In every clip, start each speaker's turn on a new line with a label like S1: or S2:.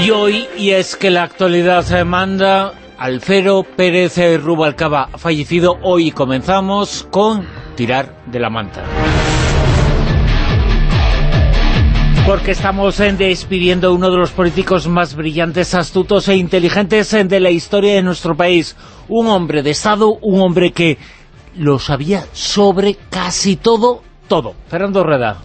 S1: Y hoy, y es que la actualidad se manda, Alfero Pérez Rubalcaba, fallecido hoy, comenzamos con tirar de la manta. Porque estamos en despidiendo uno de los políticos más brillantes, astutos e inteligentes de la historia de nuestro país. Un hombre de Estado, un hombre que lo sabía sobre casi todo, todo. Fernando Reda.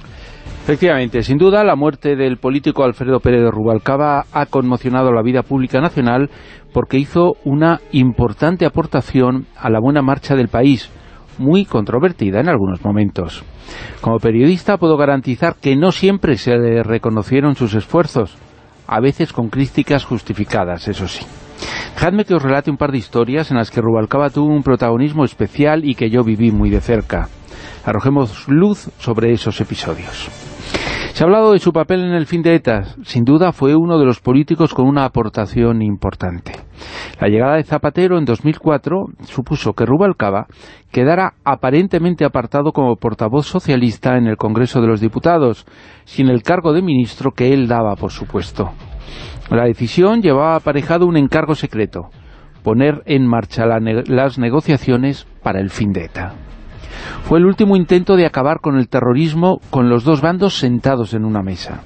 S2: Efectivamente, sin duda, la muerte del político Alfredo Pérez de Rubalcaba ha conmocionado la vida pública nacional porque hizo una importante aportación a la buena marcha del país, muy controvertida en algunos momentos. Como periodista puedo garantizar que no siempre se le reconocieron sus esfuerzos, a veces con críticas justificadas, eso sí. Dejadme que os relate un par de historias en las que Rubalcaba tuvo un protagonismo especial y que yo viví muy de cerca. Arrojemos luz sobre esos episodios. Se ha hablado de su papel en el fin de ETA. Sin duda fue uno de los políticos con una aportación importante. La llegada de Zapatero en 2004 supuso que Rubalcaba quedara aparentemente apartado como portavoz socialista en el Congreso de los Diputados, sin el cargo de ministro que él daba, por supuesto. La decisión llevaba aparejado un encargo secreto, poner en marcha las negociaciones para el fin de ETA. Fue el último intento de acabar con el terrorismo con los dos bandos sentados en una mesa.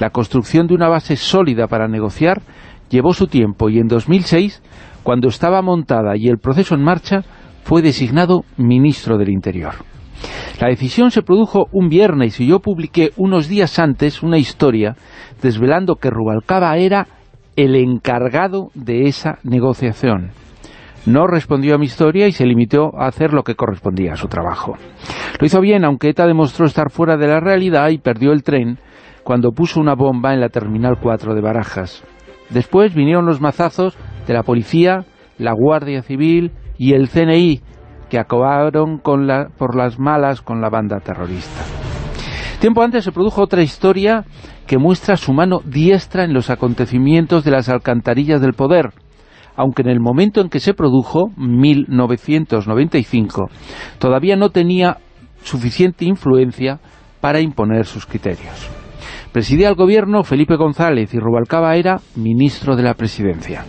S2: La construcción de una base sólida para negociar llevó su tiempo y en 2006, cuando estaba montada y el proceso en marcha, fue designado ministro del Interior. La decisión se produjo un viernes y yo publiqué unos días antes una historia desvelando que Rubalcaba era el encargado de esa negociación no respondió a mi historia y se limitó a hacer lo que correspondía a su trabajo. Lo hizo bien, aunque ETA demostró estar fuera de la realidad y perdió el tren cuando puso una bomba en la Terminal 4 de Barajas. Después vinieron los mazazos de la policía, la Guardia Civil y el CNI, que acabaron con la, por las malas con la banda terrorista. Tiempo antes se produjo otra historia que muestra su mano diestra en los acontecimientos de las alcantarillas del poder, aunque en el momento en que se produjo, 1995, todavía no tenía suficiente influencia para imponer sus criterios. Presidía el gobierno Felipe González y Rubalcaba era ministro de la presidencia.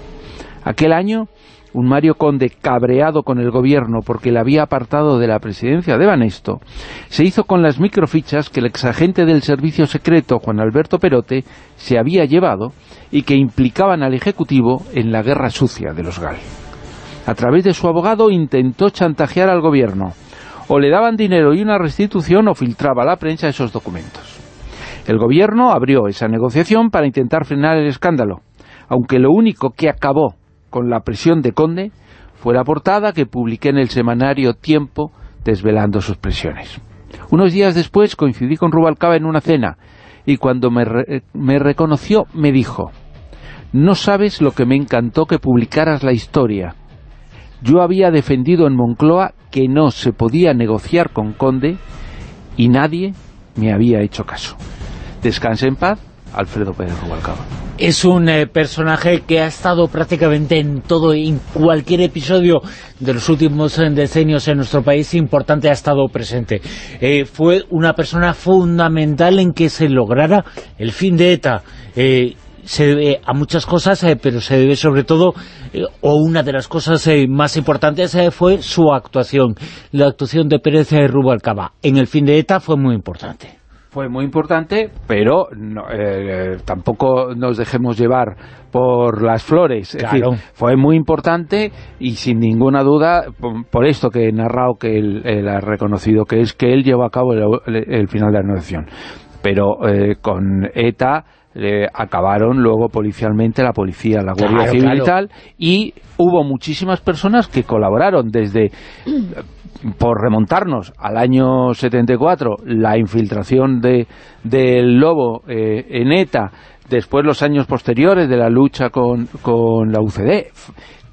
S2: Aquel año un Mario Conde cabreado con el gobierno porque le había apartado de la presidencia de Banesto, se hizo con las microfichas que el exagente del servicio secreto Juan Alberto Perote se había llevado y que implicaban al Ejecutivo en la guerra sucia de los GAL. A través de su abogado intentó chantajear al gobierno. O le daban dinero y una restitución o filtraba a la prensa esos documentos. El gobierno abrió esa negociación para intentar frenar el escándalo, aunque lo único que acabó con la presión de Conde fue la portada que publiqué en el semanario Tiempo desvelando sus presiones. Unos días después coincidí con Rubalcaba en una cena y cuando me, me reconoció me dijo «No sabes lo que me encantó que publicaras la historia. Yo había defendido en Moncloa que no se podía negociar con Conde y nadie me había hecho caso. Descanse en paz, Alfredo Pérez Rubalcaba.
S1: Es un eh, personaje que ha estado prácticamente en todo, en cualquier episodio de los últimos eh, decenios en nuestro país importante ha estado presente. Eh, fue una persona fundamental en que se lograra el fin de ETA. se debe a muchas cosas, pero se debe sobre todo, o una de las cosas más importantes fue su actuación. La actuación de Pérez Rubalcaba en el fin de ETA fue muy importante
S2: fue muy importante, pero eh, tampoco nos dejemos llevar por las flores. Es decir, fue muy importante y sin ninguna duda, por, esto que he narrado que él, ha reconocido, que es que él llevó a cabo el, final de la negociación. Pero eh, con ETA acabaron luego policialmente la policía, la Guardia Civil y tal, y hubo muchísimas personas que colaboraron desde por remontarnos al año 74, la infiltración de, del Lobo eh, en ETA, después los años posteriores de la lucha con, con la UCD,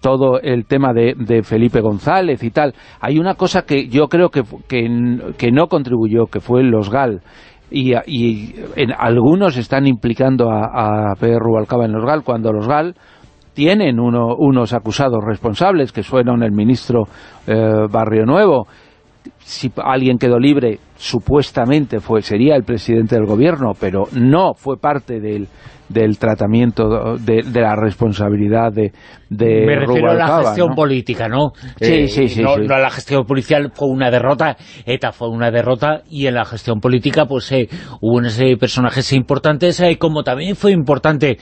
S2: todo el tema de, de, Felipe González y tal, hay una cosa que yo creo que, que, que no contribuyó, que fue los GAL, y, y en, algunos están implicando a, a Pedro Rubalcaba en los GAL, cuando los GAL tienen unos acusados responsables, que fueron el ministro eh, Barrio Nuevo, si alguien quedó libre, supuestamente fue sería el presidente del gobierno, pero no fue parte del, del tratamiento de, la responsabilidad de, de
S1: Me refiero a la gestión política, ¿no?
S2: Sí, eh, sí, sí,
S1: no,
S2: sí.
S1: no, la gestión policial fue una derrota, ETA fue una derrota, y en la gestión política pues eh, hubo unos personajes importantes, eh, como también fue importante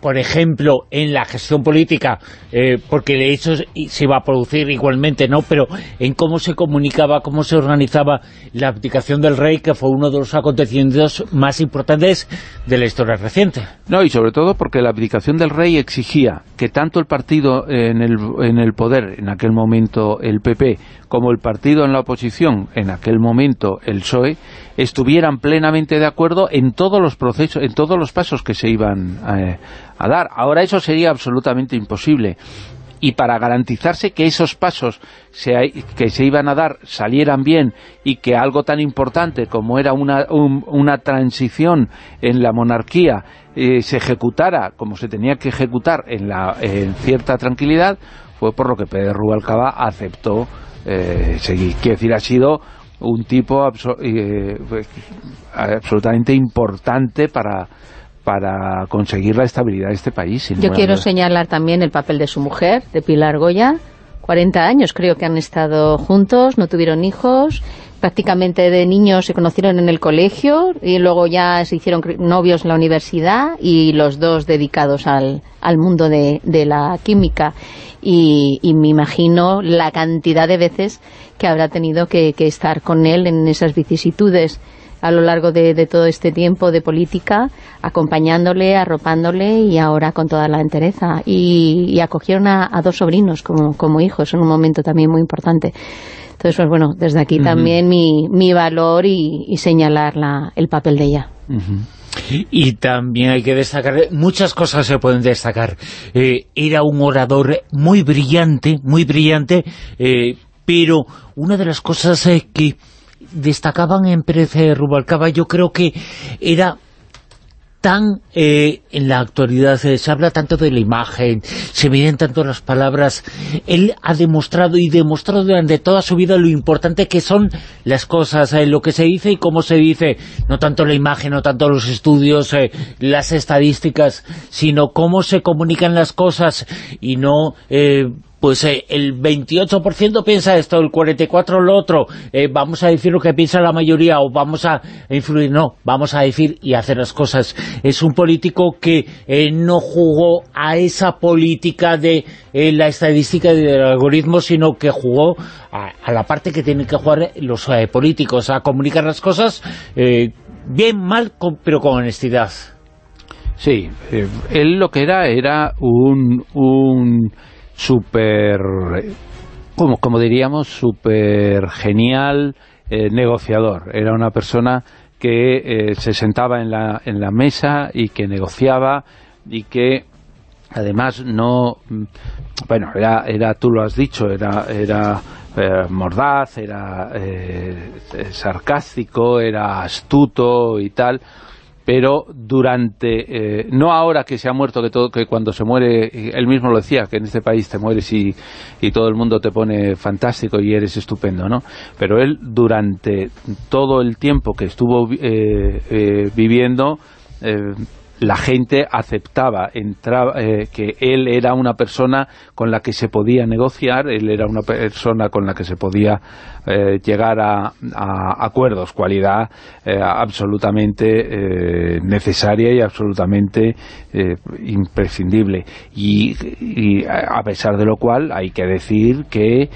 S1: por ejemplo, en la gestión política, eh, porque de hecho se iba a producir igualmente, ¿no? Pero en cómo se comunicaba, cómo se organizaba la abdicación del rey, que fue uno de los acontecimientos más importantes de la historia reciente.
S2: No, y sobre todo porque la abdicación del rey exigía que tanto el partido en el, en el poder, en aquel momento el PP, como el partido en la oposición, en aquel momento el PSOE, estuvieran plenamente de acuerdo en todos los procesos, en todos los pasos que se iban eh, a dar. Ahora eso sería absolutamente imposible y para garantizarse que esos pasos que se iban a dar salieran bien y que algo tan importante como era una, una transición en la monarquía eh, se ejecutara como se tenía que ejecutar en, la, en cierta tranquilidad, fue por lo que Pedro Rubalcaba aceptó eh, seguir. Quiere decir, ha sido un tipo eh, absolutamente importante para para conseguir la estabilidad de este país.
S3: Yo quiero señalar también el papel de su mujer, de Pilar Goya. 40 años creo que han estado juntos, no tuvieron hijos, prácticamente de niños se conocieron en el colegio y luego ya se hicieron novios en la universidad y los dos dedicados al, al mundo de, de la química. Y, y, me imagino la cantidad de veces que habrá tenido que, que estar con él en esas vicisitudes a lo largo de, todo este tiempo de política, acompañándole, arropándole y ahora con toda la entereza. Y, acogieron a, dos sobrinos como, como hijos en un momento también muy importante. Entonces, pues bueno, desde aquí también mi, mi valor y, señalar la, el papel de ella.
S1: Y también hay que destacar, muchas cosas se pueden destacar. Eh, era un orador muy brillante, muy brillante, eh, pero una de las cosas eh, que destacaban en Pérez Rubalcaba, yo creo que era tan eh, en la actualidad, eh, se habla tanto de la imagen, se miden tanto las palabras, él ha demostrado y demostrado durante toda su vida lo importante que son las cosas, eh, lo que se dice y cómo se dice, no tanto la imagen, no tanto los estudios, las estadísticas, sino cómo se comunican las cosas y no pues eh, el 28% piensa esto, el 44% lo otro, eh, vamos a decir lo que piensa la mayoría o vamos a influir, no, vamos a decir y hacer las cosas. Es un político que eh, no jugó a esa política de la estadística y del algoritmo, sino que jugó a, la parte que tienen que jugar los políticos, a comunicar las cosas bien, mal, pero con honestidad.
S2: Sí, él lo que era, era un súper, como, como diríamos, súper genial eh, negociador. Era una persona que eh, se sentaba en la, en la mesa y que negociaba y que además no bueno era, era tú lo has dicho era era eh, mordaz era sarcástico era astuto y tal pero durante, eh, no ahora que se ha muerto, que, todo, que cuando se muere, él mismo lo decía, que en este país te mueres y, y todo el mundo te pone fantástico y eres estupendo, ¿no? Pero él durante todo el tiempo que estuvo eh, eh, viviendo, la gente aceptaba eh, que él era una persona con la que se podía negociar, él era una persona con la que se podía eh, llegar a, acuerdos, cualidad eh, absolutamente necesaria y absolutamente imprescindible. Y, a pesar de lo cual hay que decir que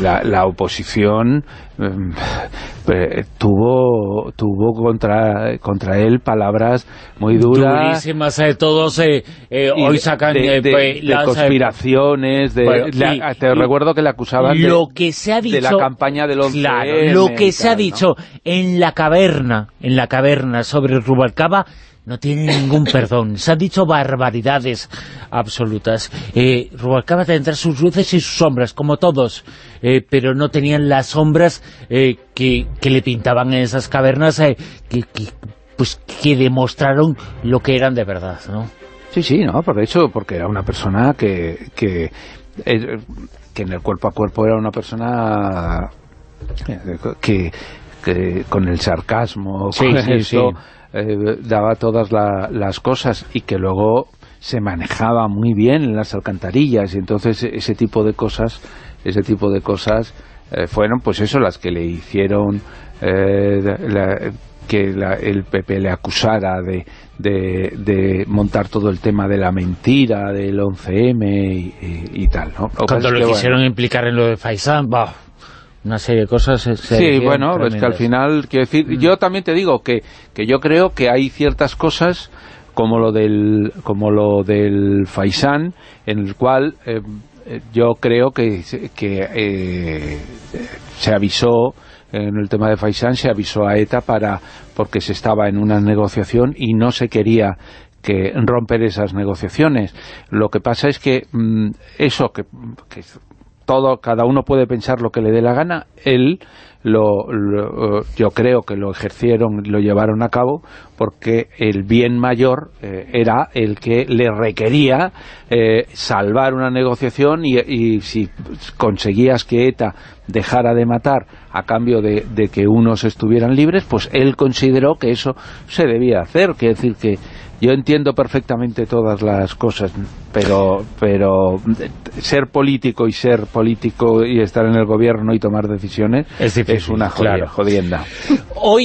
S2: la, la, oposición tuvo tuvo contra, contra él palabras muy dura.
S1: Durísimas, eh, todos eh, eh hoy sacan
S2: de,
S1: de,
S2: pues, conspiraciones, de, te recuerdo que le acusaban
S1: lo que se ha dicho,
S2: de la campaña del 11
S1: claro, Lo que se ha dicho en la caverna, en la caverna sobre Rubalcaba, no tiene ningún perdón. Se han dicho barbaridades absolutas. Eh, Rubalcaba tendrá sus luces y sus sombras, como todos, eh, pero no tenían las sombras eh, que, que, le pintaban en esas cavernas, que, que, pues que demostraron lo que eran de verdad, ¿no?
S2: Sí, sí, no, por eso, porque era una persona que, que, eh, que en el cuerpo a cuerpo era una persona eh, que, que con el sarcasmo,
S1: Sí,
S2: con
S1: sí,
S2: esto,
S1: sí.
S2: eh, daba todas la- las cosas y que luego se manejaba muy bien en las alcantarillas y entonces ese tipo de cosas ese tipo de cosas eh, fueron pues eso las que le hicieron eh, la- que la- el PP le acusara de, de, de montar todo el tema de la mentira del 11M y, y- y tal ¿no?
S1: Cuando lo
S2: que, bueno,
S1: quisieron implicar en lo de Faisán, bah, una serie de cosas... se-
S2: Sí, bueno, es que al final, quiero decir,
S1: Mm.
S2: yo también te digo que, que yo creo que hay ciertas cosas como lo del como lo del Faisán, en el cual eh, eh, yo creo que, que eh, se avisó en el tema de Faisán se avisó a ETA para porque se estaba en una negociación y no se quería que romper esas negociaciones. Lo que pasa es que mm, eso que, que todo, cada uno puede pensar lo que le dé la gana, él lo, lo- yo creo que lo ejercieron, lo llevaron a cabo porque el bien mayor eh, era el que le requería eh, salvar una negociación y, si conseguías que ETA dejara de matar a cambio de, que unos estuvieran libres, pues él consideró que eso se debía hacer, quiere decir que yo entiendo perfectamente todas las cosas, pero pero ser político y ser político y estar en el gobierno y tomar decisiones una jodi-
S1: claro.
S2: jodienda.
S1: Hoy